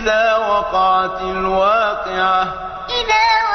إذا وقعت الواقعة إذا